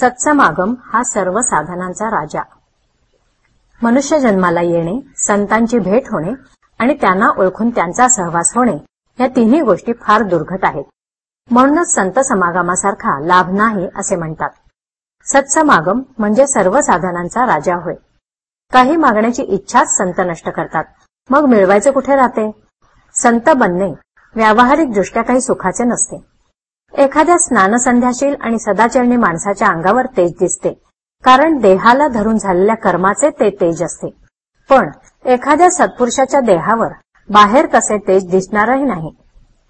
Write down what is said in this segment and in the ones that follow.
सत्समागम हा सर्व साधनांचा राजा. मनुष्य जन्माला येणे संतांची भेट होणे आणि त्यांना ओळखून त्यांचा सहवास होणे या तिन्ही गोष्टी फार दुर्घट आहेत. म्हणूनच संत समागमासारखा लाभ नाही असे म्हणतात. सत्समागम म्हणजे सर्व साधनांचा राजा होय. काही मागण्याची इच्छाच संत नष्ट करतात. मग मिळवायचे कुठे राहते? संत बनणे व्यावहारिकदृष्ट्या काही सुखाचे नसते. एखाद्या स्नानसंध्याशील आणि सदाचरणी माणसाच्या अंगावर तेज दिसते. कारण देहाला धरून झालेल्या कर्माचे ते तेज असते. पण एखाद्या सत्पुरुषाच्या देहावर बाहेर तसे तेज दिसणारही नाही.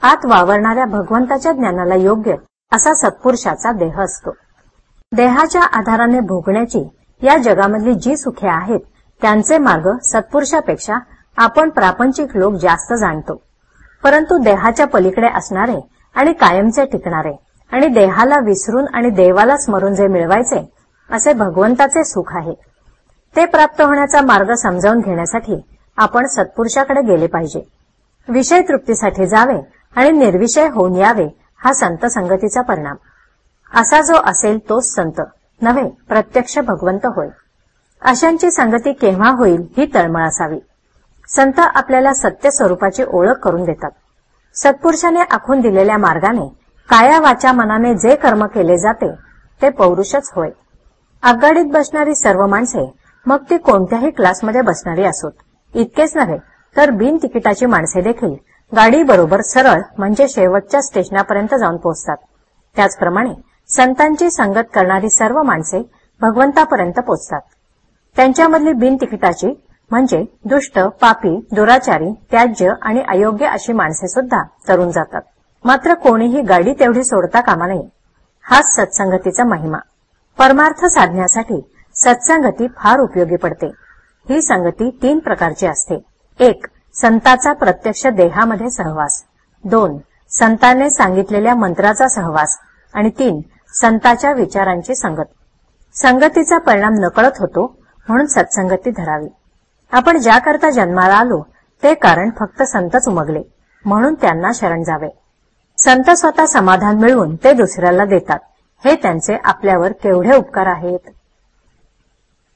आत वावरणाऱ्या भगवंताच्या ज्ञानाला योग्य असा सत्पुरुषाचा देह असतो. देहाच्या आधाराने भोगण्याची या जगामधली जी सुखे आहेत त्यांचे मार्ग सत्पुरुषापेक्षा आपण प्रापंचिक लोक जास्त जाणतो. परंतु देहाच्या पलीकडे असणारे आणि कायमचे टिकणारे आणि देहाला विसरून आणि देवाला स्मरून जे मिळवायचे असे भगवंताचे सुख आहे. ते प्राप्त होण्याचा मार्ग समजावून घेण्यासाठी आपण सत्पुरुषाकडे गेले पाहिजे. विषय तृप्तीसाठी जावे आणि निर्विषय होऊन यावे हा संत संगतीचा परिणाम. असा जो असेल तोच संत नव्हे प्रत्यक्ष भगवंत होय. अशांची संगती केव्हा होईल ही तळमळ असावी. संत आपल्याला सत्य स्वरूपाची ओळख करून देतात. सत्पुरुषाने आखून दिलेल्या मार्गाने काया वाचा मनाने जे कर्म केले जाते ते पौरुषच होय. आगगाडीत बसणारी सर्व माणसे मग ती कोणत्याही क्लासमध्ये बसणारी असोत. इतकेच नव्हे तर बिन तिकिटाची माणसे देखील गाडी बरोबर सरळ म्हणजे शेवटच्या स्टेशनापर्यंत जाऊन पोहोचतात. त्याचप्रमाणे संतांची संगत करणारी सर्व माणसे भगवंतापर्यंत पोचतात त्यांच्यामधली बिन तिकिटाची म्हणजे दुष्ट पापी दुराचारी त्याज्य आणि अयोग्य अशी माणसे सुद्धा तरुण जातात. मात्र कोणीही गाडी तेवढी सोडता कामा नये. हाच सत्संगतीचा महिमा. परमार्थ साधण्यासाठी सत्संगती फार उपयोगी पडते. ही संगती तीन प्रकारची असते. एक संताचा प्रत्यक्ष देहामध्ये सहवास. दोन संताने सांगितलेल्या मंत्राचा सहवास. आणि तीन संताच्या विचारांची संगत. संगतीचा परिणाम नकळत होतो म्हणून सत्संगती धरावी. आपण ज्याकरता जन्माला आलो ते कारण फक्त संतच उमगले. म्हणून त्यांना शरण जावे. संत स्वतः समाधान मिळवून ते दुसऱ्याला देतात. हे त्यांचे आपल्यावर केवढे उपकार आहेत?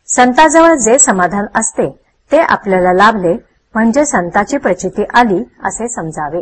संताजवळ जे समाधान असते ते आपल्याला लाभले म्हणजे संताची प्रचिती आली असे समजावे.